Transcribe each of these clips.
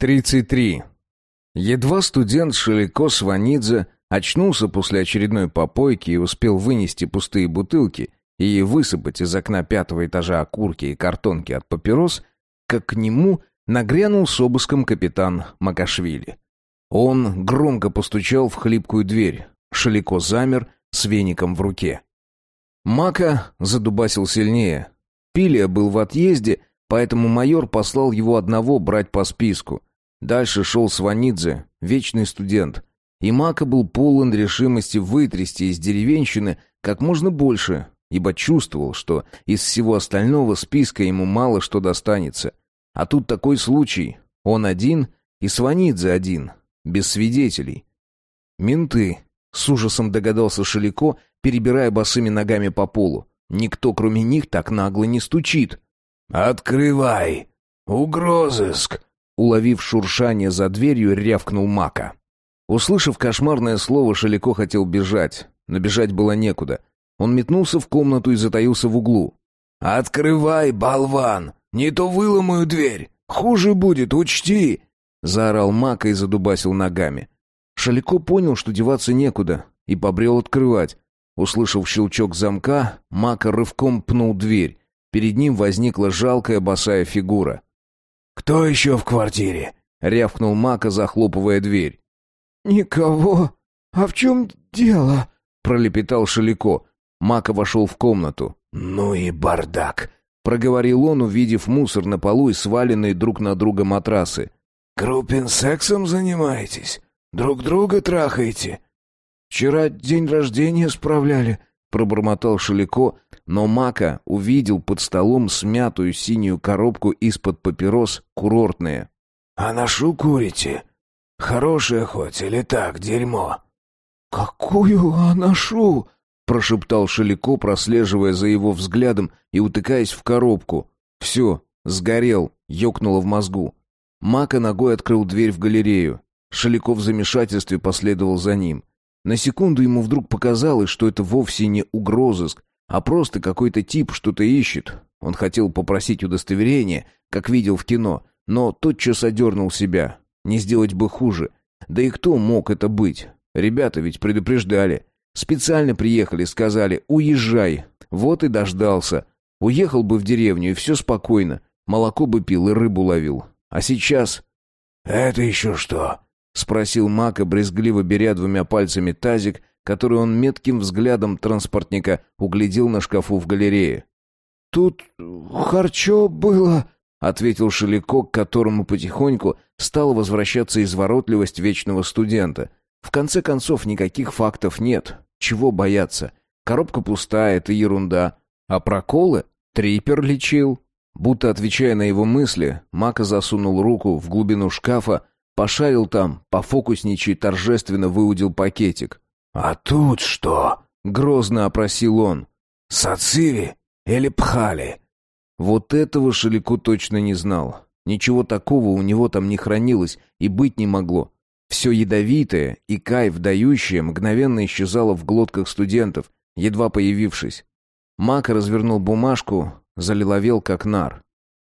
33. Едва студент Шелико Сванидзе очнулся после очередной попойки и успел вынести пустые бутылки и высыпать из окна пятого этажа окурки и картонки от папирос, как к нему нагрянул с обыском капитан Макашвили. Он громко постучал в хлипкую дверь. Шелико замер с веником в руке. Мака задубасил сильнее. Пилия был в отъезде, поэтому майор послал его одного брать по списку. Дальше шел Сванидзе, вечный студент. И Мака был полон решимости вытрясти из деревенщины как можно больше, ибо чувствовал, что из всего остального списка ему мало что достанется. А тут такой случай. Он один и Сванидзе один, без свидетелей. «Менты», — с ужасом догадался Шелико, перебирая босыми ногами по полу. «Никто, кроме них, так нагло не стучит». «Открывай! Угрозыск!» Уловив шуршание за дверью, рявкнул Мака. Услышав кошмарное слово, Шелико хотел бежать, но бежать было некуда. Он метнулся в комнату и затаился в углу. «Открывай, болван! Не то выломаю дверь! Хуже будет, учти!» Заорал Мака и задубасил ногами. Шалико понял, что деваться некуда, и побрел открывать. Услышав щелчок замка, Мака рывком пнул дверь. Перед ним возникла жалкая босая фигура. «Кто еще в квартире?» — рявкнул Мака, захлопывая дверь. «Никого. А в чем дело?» — пролепетал Шалико. Мака вошел в комнату. «Ну и бардак!» — проговорил он, увидев мусор на полу и сваленные друг на друга матрасы. «Группин сексом занимаетесь? Друг друга трахаете?» «Вчера день рождения справляли», — пробормотал Шалико, но Мака увидел под столом смятую синюю коробку из-под папирос курортные. «Анашу курите? Хорошая хоть или так, дерьмо?» «Какую анашу?» — прошептал Шалико, прослеживая за его взглядом и утыкаясь в коробку. «Все, сгорел», — ёкнуло в мозгу. Мака ногой открыл дверь в галерею. Шалико в замешательстве последовал за ним. На секунду ему вдруг показалось, что это вовсе не угрозыск, а просто какой-то тип что-то ищет. Он хотел попросить удостоверение, как видел в кино, но тотчас одернул себя. Не сделать бы хуже. Да и кто мог это быть? Ребята ведь предупреждали. Специально приехали, сказали «Уезжай». Вот и дождался. Уехал бы в деревню, и все спокойно. Молоко бы пил и рыбу ловил. А сейчас... «Это еще что?» — спросил Мака, брезгливо беря двумя пальцами тазик, который он метким взглядом транспортника углядел на шкафу в галерее. «Тут харчо было», — ответил Шелико, к которому потихоньку стала возвращаться изворотливость вечного студента. «В конце концов, никаких фактов нет. Чего бояться? Коробка пустая, это ерунда. А проколы? Трипер лечил». Будто отвечая на его мысли, Мака засунул руку в глубину шкафа, пошарил там, пофокусничай, торжественно выудил пакетик. «А тут что?» — грозно опросил он. «Сацири или пхали?» Вот этого Шелику точно не знал. Ничего такого у него там не хранилось и быть не могло. Все ядовитое и кайф дающее мгновенно исчезало в глотках студентов, едва появившись. Мак развернул бумажку, залиловел как нар.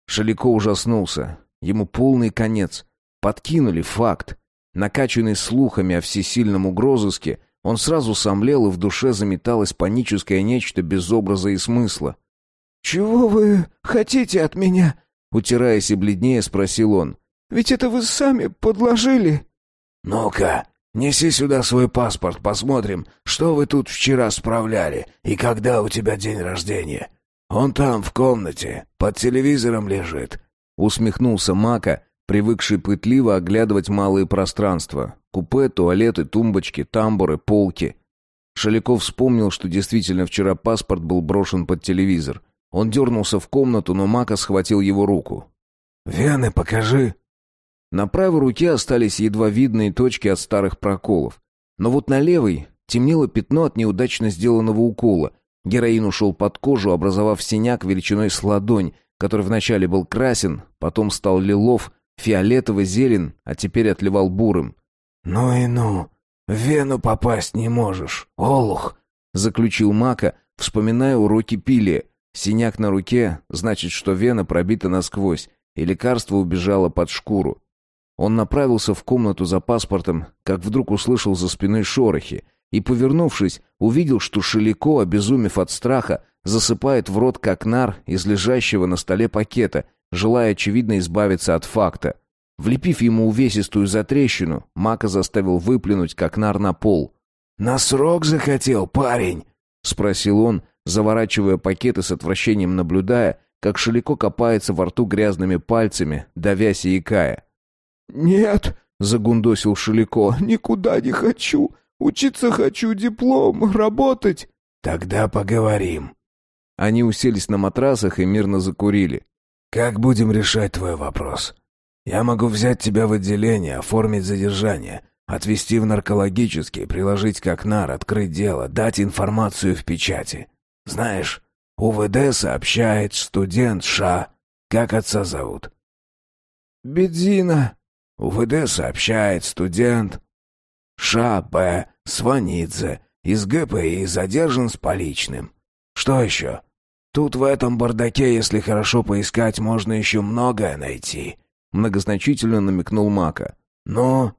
Шелико ужаснулся. Ему полный конец. Подкинули факт. Накачанный слухами о всесильном угрозыске, он сразу сомлел, и в душе заметалось паническое нечто без образа и смысла. «Чего вы хотите от меня?» Утираясь и бледнее, спросил он. «Ведь это вы сами подложили». «Ну-ка, неси сюда свой паспорт, посмотрим, что вы тут вчера справляли и когда у тебя день рождения. Он там, в комнате, под телевизором лежит». Усмехнулся Мака, привыкший пытливо оглядывать малые пространства. Купе, туалеты, тумбочки, тамбуры, полки. Шаляков вспомнил, что действительно вчера паспорт был брошен под телевизор. Он дернулся в комнату, но Мака схватил его руку. «Вены покажи!» На правой руке остались едва видные точки от старых проколов. Но вот на левой темнело пятно от неудачно сделанного укола. Героин ушел под кожу, образовав синяк величиной с ладонь, который вначале был красен, потом стал лилов, фиолетово-зелен, а теперь отливал бурым. «Ну и ну! В вену попасть не можешь, олух!» — заключил Мака, вспоминая уроки пили. Синяк на руке значит, что вена пробита насквозь, и лекарство убежало под шкуру. Он направился в комнату за паспортом, как вдруг услышал за спиной шорохи, и, повернувшись, увидел, что Шелико, обезумев от страха, засыпает в рот как нар из лежащего на столе пакета, желая, очевидно, избавиться от факта. Влепив ему увесистую затрещину, Мака заставил выплюнуть как нар на пол. «На срок захотел, парень?» — спросил он, заворачивая пакеты с отвращением наблюдая, как Шелико копается во рту грязными пальцами, давясь и икая. «Нет», — загундосил Шелико, — «никуда не хочу. Учиться хочу, диплом, работать». «Тогда поговорим». Они уселись на матрасах и мирно закурили. «Как будем решать твой вопрос? Я могу взять тебя в отделение, оформить задержание, отвезти в наркологический, приложить как нар, открыть дело, дать информацию в печати. Знаешь, УВД сообщает студент Ша. Как отца зовут?» «Бедзина». УВД сообщает студент Ша Б. Сванидзе из ГПИ задержан с поличным. Что еще? Тут в этом бардаке, если хорошо поискать, можно еще многое найти. Многозначительно намекнул Мака. Но...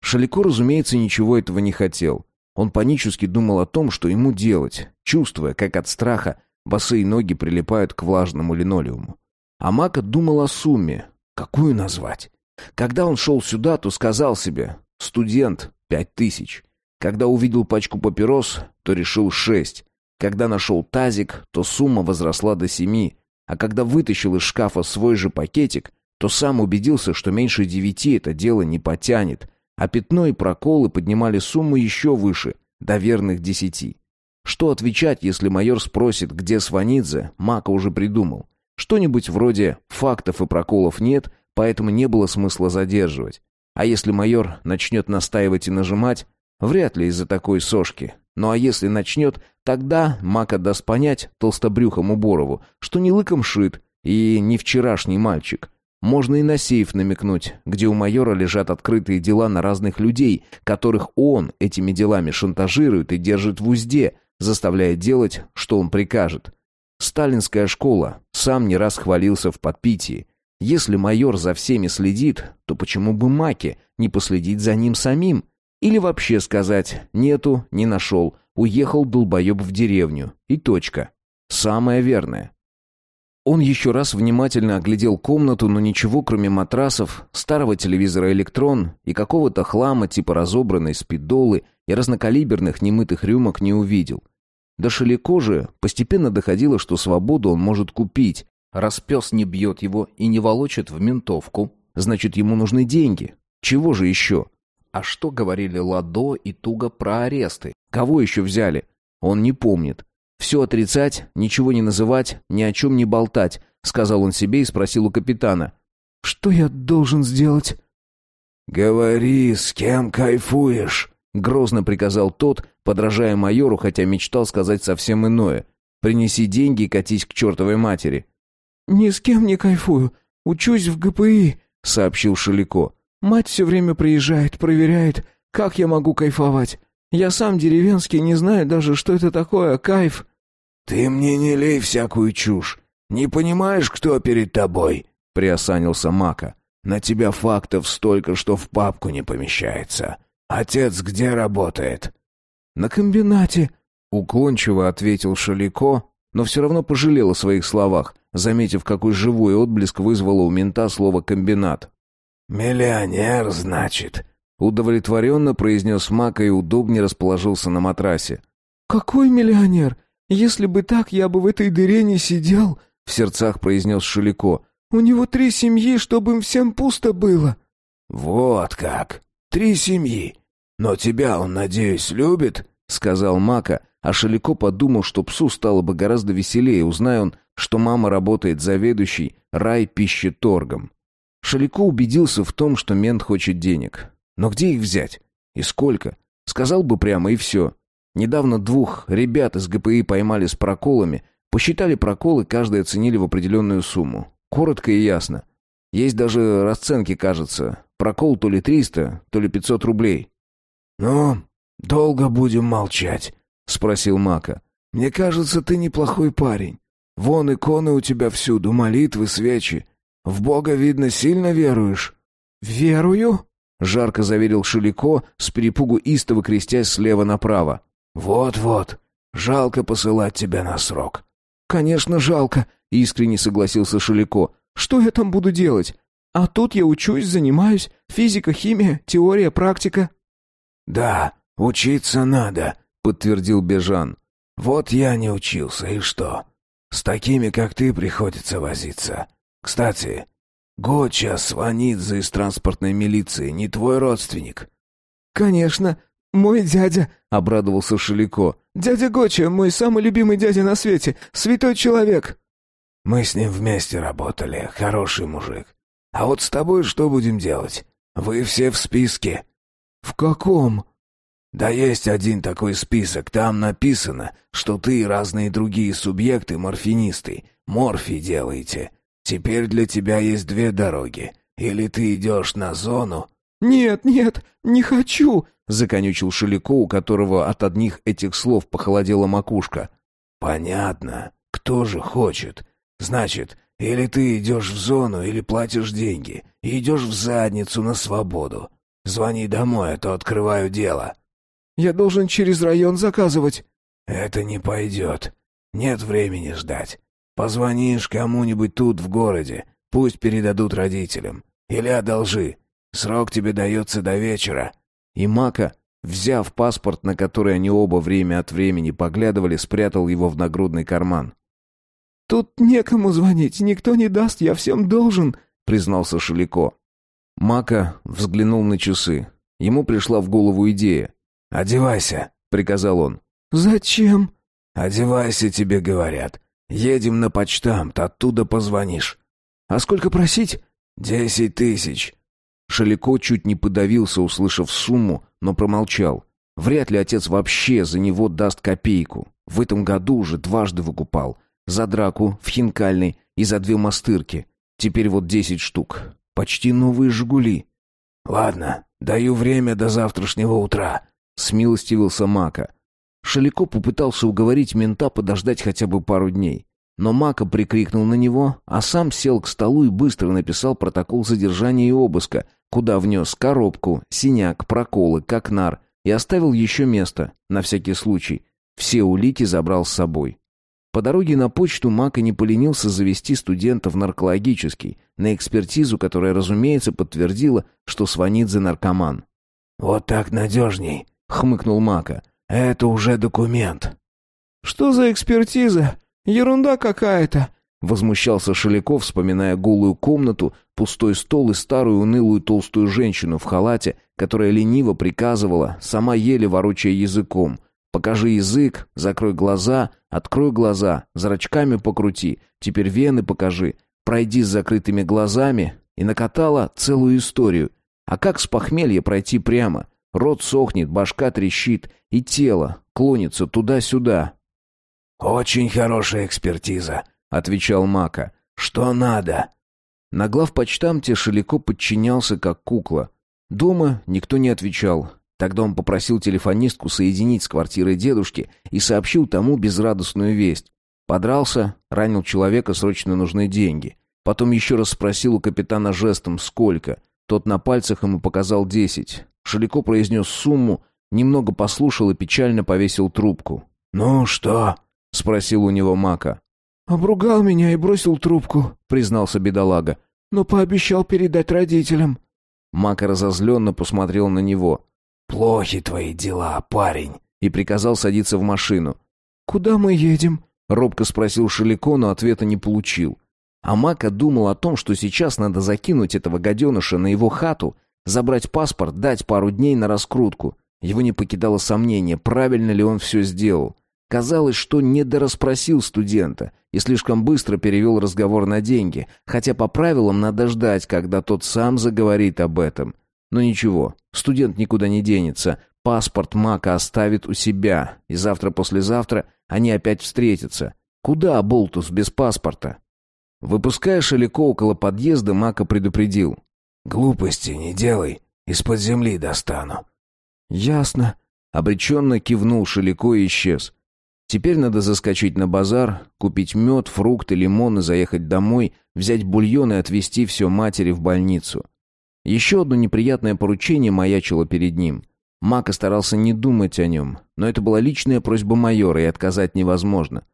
Шалико, разумеется, ничего этого не хотел. Он панически думал о том, что ему делать, чувствуя, как от страха босые ноги прилипают к влажному линолеуму. А Мака думал о сумме. Какую назвать? Когда он шел сюда, то сказал себе «студент, пять тысяч». Когда увидел пачку папирос, то решил шесть. Когда нашел тазик, то сумма возросла до семи. А когда вытащил из шкафа свой же пакетик, то сам убедился, что меньше девяти это дело не потянет. А пятно и проколы поднимали сумму еще выше, до верных десяти. Что отвечать, если майор спросит, где Сванидзе, Мака уже придумал. Что-нибудь вроде «фактов и проколов нет», поэтому не было смысла задерживать. А если майор начнет настаивать и нажимать, вряд ли из-за такой сошки. Ну а если начнет, тогда Мака даст понять толстобрюхому Борову, что не лыком шит и не вчерашний мальчик. Можно и на сейф намекнуть, где у майора лежат открытые дела на разных людей, которых он этими делами шантажирует и держит в узде, заставляя делать, что он прикажет. Сталинская школа сам не раз хвалился в подпитии. Если майор за всеми следит, то почему бы Маке не последить за ним самим? Или вообще сказать «нету, не нашел, уехал долбоеб в деревню» и точка. Самое верное. Он еще раз внимательно оглядел комнату, но ничего, кроме матрасов, старого телевизора «Электрон» и какого-то хлама типа разобранной спидолы и разнокалиберных немытых рюмок не увидел. До Шелико же постепенно доходило, что свободу он может купить, Раз пес не бьет его и не волочит в ментовку, значит, ему нужны деньги. Чего же еще? А что говорили Ладо и Туга про аресты? Кого еще взяли? Он не помнит. Все отрицать, ничего не называть, ни о чем не болтать, сказал он себе и спросил у капитана. Что я должен сделать? Говори, с кем кайфуешь, грозно приказал тот, подражая майору, хотя мечтал сказать совсем иное. Принеси деньги и катись к чертовой матери. «Ни с кем не кайфую. Учусь в ГПИ», — сообщил Шелико. «Мать все время приезжает, проверяет, как я могу кайфовать. Я сам деревенский, не знаю даже, что это такое, кайф». «Ты мне не лей всякую чушь. Не понимаешь, кто перед тобой?» — приосанился Мака. «На тебя фактов столько, что в папку не помещается. Отец где работает?» «На комбинате», — уклончиво ответил Шалико, но все равно пожалел о своих словах заметив, какой живой отблеск вызвало у мента слово «комбинат». «Миллионер, значит», — удовлетворенно произнес Мака и удобнее расположился на матрасе. «Какой миллионер? Если бы так, я бы в этой дыре не сидел», — в сердцах произнес Шелико. «У него три семьи, чтобы им всем пусто было». «Вот как! Три семьи! Но тебя он, надеюсь, любит?» — сказал Мака, а Шелико подумал, что псу стало бы гораздо веселее, узнай он, что мама работает заведующей рай-пищеторгом. Шалико убедился в том, что мент хочет денег. Но где их взять? И сколько? Сказал бы прямо и все. Недавно двух ребят из ГПИ поймали с проколами, посчитали проколы, каждый оценили в определенную сумму. Коротко и ясно. Есть даже расценки, кажется. Прокол то ли 300, то ли 500 рублей. «Ну, долго будем молчать?» — спросил Мака. «Мне кажется, ты неплохой парень. Вон иконы у тебя всюду, молитвы, свечи. В Бога, видно, сильно веруешь». «Верую», — жарко заверил Шелико, с перепугу истово крестясь слева направо. «Вот-вот. Жалко посылать тебя на срок». «Конечно, жалко», — искренне согласился Шелико. «Что я там буду делать? А тут я учусь, занимаюсь. Физика, химия, теория, практика». «Да, учиться надо», — подтвердил Бежан. «Вот я не учился, и что? С такими, как ты, приходится возиться. Кстати, Гоча Сванидзе из транспортной милиции не твой родственник?» «Конечно, мой дядя», — обрадовался Шелико. «Дядя Гоча, мой самый любимый дядя на свете, святой человек». «Мы с ним вместе работали, хороший мужик. А вот с тобой что будем делать? Вы все в списке». «В каком?» «Да есть один такой список. Там написано, что ты и разные другие субъекты морфинисты. Морфи делаете. Теперь для тебя есть две дороги. Или ты идешь на зону...» «Нет, нет, не хочу!» — законючил Шелико, у которого от одних этих слов похолодела макушка. «Понятно. Кто же хочет? Значит, или ты идешь в зону, или платишь деньги, и идешь в задницу на свободу. Звони домой, а то открываю дело». «Я должен через район заказывать». «Это не пойдет. Нет времени ждать. Позвонишь кому-нибудь тут, в городе. Пусть передадут родителям. Или одолжи. Срок тебе дается до вечера. И Мака, взяв паспорт, на который они оба время от времени поглядывали, спрятал его в нагрудный карман. «Тут некому звонить, никто не даст, я всем должен», — признался Шелико. Мака взглянул на часы. Ему пришла в голову идея. «Одевайся», — приказал он. «Зачем?» «Одевайся, тебе говорят. Едем на почтамт, оттуда позвонишь». «А сколько просить?» «Десять тысяч. Шалико чуть не подавился, услышав сумму, но промолчал. Вряд ли отец вообще за него даст копейку. В этом году уже дважды выкупал. За драку в хинкальной и за две мастырки. Теперь вот десять штук. Почти новые «Жигули». «Ладно, даю время до завтрашнего утра», — смилостивился Мака. Шалико попытался уговорить мента подождать хотя бы пару дней. Но Мака прикрикнул на него, а сам сел к столу и быстро написал протокол задержания и обыска, куда внес коробку, синяк, проколы, как нар, и оставил еще место, на всякий случай. Все улики забрал с собой. По дороге на почту Мака не поленился завести студента в наркологический, на экспертизу, которая, разумеется, подтвердила, что Сванидзе наркоман. «Вот так надежней», — хмыкнул Мака. «Это уже документ». «Что за экспертиза?» Ерунда какая-то!» Возмущался Шеляков, вспоминая голую комнату, пустой стол и старую унылую толстую женщину в халате, которая лениво приказывала, сама еле ворочая языком. «Покажи язык, закрой глаза, открой глаза, зрачками покрути, теперь вены покажи, пройди с закрытыми глазами» и накатала целую историю. А как с похмелья пройти прямо? Рот сохнет, башка трещит, и тело клонится туда-сюда, «Очень хорошая экспертиза», — отвечал Мака. «Что надо?» На главпочтамте Шелико подчинялся как кукла. Дома никто не отвечал. Тогда он попросил телефонистку соединить с квартирой дедушки и сообщил тому безрадостную весть. Подрался, ранил человека, срочно нужны деньги. Потом еще раз спросил у капитана жестом «сколько?». Тот на пальцах ему показал десять. Шелико произнес сумму, немного послушал и печально повесил трубку. «Ну что?» — спросил у него Мака. «Обругал меня и бросил трубку», — признался бедолага. «Но пообещал передать родителям». Мака разозленно посмотрел на него. «Плохи твои дела, парень», — и приказал садиться в машину. «Куда мы едем?» — робко спросил Шелико, но ответа не получил. А Мака думал о том, что сейчас надо закинуть этого гаденыша на его хату, забрать паспорт, дать пару дней на раскрутку. Его не покидало сомнение, правильно ли он все сделал. Казалось, что недорасспросил студента и слишком быстро перевел разговор на деньги, хотя по правилам надо ждать, когда тот сам заговорит об этом. Но ничего, студент никуда не денется, паспорт Мака оставит у себя, и завтра-послезавтра они опять встретятся. Куда Болтус без паспорта? Выпуская Шалико около подъезда, Мака предупредил. «Глупости не делай, из-под земли достану». «Ясно», — обреченно кивнул Шалико и исчез. Теперь надо заскочить на базар, купить мед, фрукты, лимоны, заехать домой, взять бульон и отвезти все матери в больницу. Еще одно неприятное поручение маячило перед ним. Мака старался не думать о нем, но это была личная просьба майора, и отказать невозможно.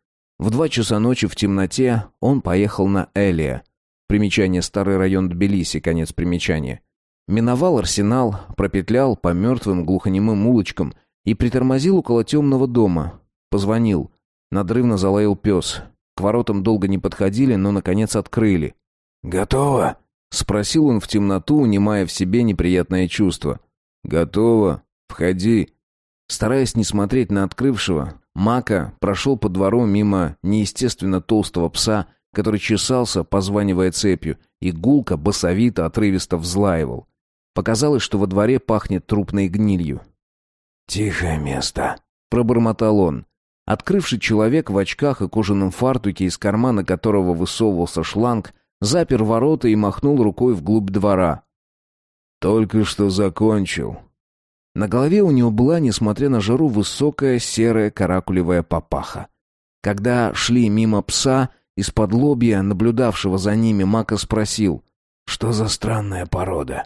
В два часа ночи в темноте он поехал на Элия. Примечание «Старый район Тбилиси», конец примечания. Миновал арсенал, пропетлял по мертвым глухонемым улочкам и притормозил около темного дома. Позвонил. Надрывно залаял пес. К воротам долго не подходили, но, наконец, открыли. «Готово?» — спросил он в темноту, унимая в себе неприятное чувство. «Готово. Входи». Стараясь не смотреть на открывшего, Мака прошел по двору мимо неестественно толстого пса, который чесался, позванивая цепью, и гулко, басовито, отрывисто взлаивал. Показалось, что во дворе пахнет трупной гнилью. «Тихое место», — пробормотал он. Открывший человек в очках и кожаном фартуке, из кармана которого высовывался шланг, запер ворота и махнул рукой вглубь двора. «Только что закончил». На голове у него была, несмотря на жару, высокая серая каракулевая папаха. Когда шли мимо пса, из-под лобья, наблюдавшего за ними, Мака спросил, «Что за странная порода?»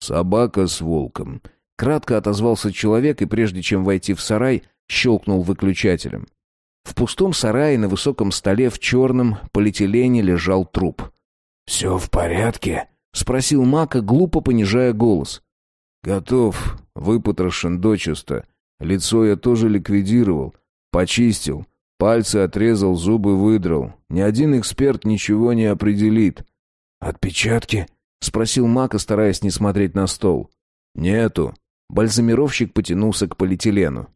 «Собака с волком». Кратко отозвался человек и, прежде чем войти в сарай, щелкнул выключателем. В пустом сарае на высоком столе в черном полиэтилене лежал труп. «Все в порядке?» — спросил Мака, глупо понижая голос. «Готов, выпотрошен дочисто. Лицо я тоже ликвидировал, почистил, пальцы отрезал, зубы выдрал. Ни один эксперт ничего не определит». «Отпечатки?» — спросил Мака, стараясь не смотреть на стол. «Нету». Бальзамировщик потянулся к полиэтилену.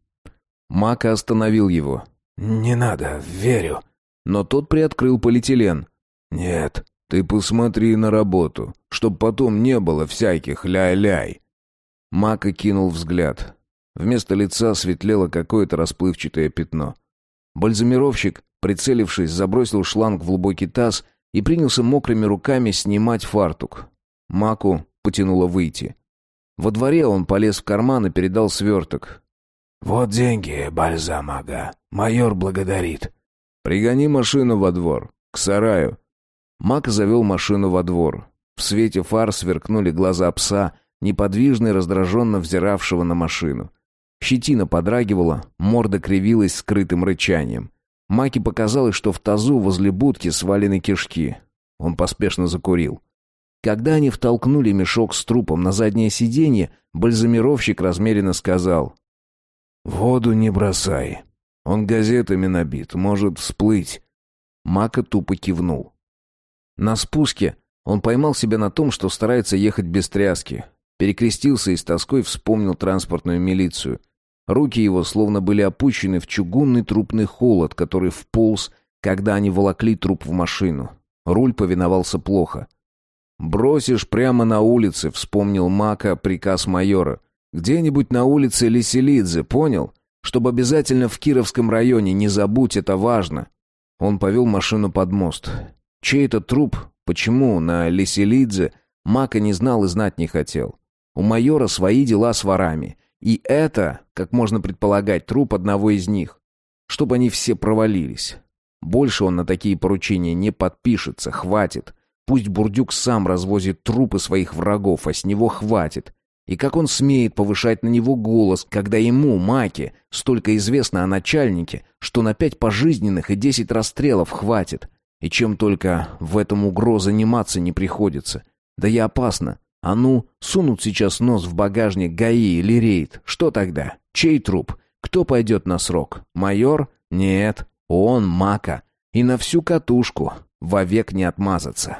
Мака остановил его. «Не надо, верю». Но тот приоткрыл полиэтилен. «Нет, ты посмотри на работу, чтоб потом не было всяких ляй-ляй». Мака кинул взгляд. Вместо лица светлело какое-то расплывчатое пятно. Бальзамировщик, прицелившись, забросил шланг в глубокий таз и принялся мокрыми руками снимать фартук. Маку потянуло выйти. Во дворе он полез в карман и передал сверток. «Вот деньги, бальзамага. Майор благодарит». «Пригони машину во двор, к сараю». Мак завел машину во двор. В свете фар сверкнули глаза пса, неподвижно и раздраженно взиравшего на машину. Щетина подрагивала, морда кривилась скрытым рычанием. Маке показалось, что в тазу возле будки свалены кишки. Он поспешно закурил. Когда они втолкнули мешок с трупом на заднее сиденье, бальзамировщик размеренно сказал. «Воду не бросай. Он газетами набит, может всплыть». Мака тупо кивнул. На спуске он поймал себя на том, что старается ехать без тряски. Перекрестился и с тоской вспомнил транспортную милицию. Руки его словно были опущены в чугунный трупный холод, который вполз, когда они волокли труп в машину. Руль повиновался плохо. «Бросишь прямо на улице», — вспомнил Мака приказ майора. «Где-нибудь на улице Лиселидзе, понял? Чтобы обязательно в Кировском районе, не забудь, это важно». Он повел машину под мост. Чей это труп, почему на Лиселидзе, Мака не знал и знать не хотел. У майора свои дела с ворами. И это, как можно предполагать, труп одного из них. Чтобы они все провалились. Больше он на такие поручения не подпишется, хватит. Пусть Бурдюк сам развозит трупы своих врагов, а с него хватит. И как он смеет повышать на него голос, когда ему, Маке, столько известно о начальнике, что на пять пожизненных и десять расстрелов хватит. И чем только в этом угро заниматься не приходится. Да и опасно. А ну, сунут сейчас нос в багажник ГАИ или рейд. Что тогда? Чей труп? Кто пойдет на срок? Майор? Нет, он Мака. И на всю катушку. Вовек не отмазаться.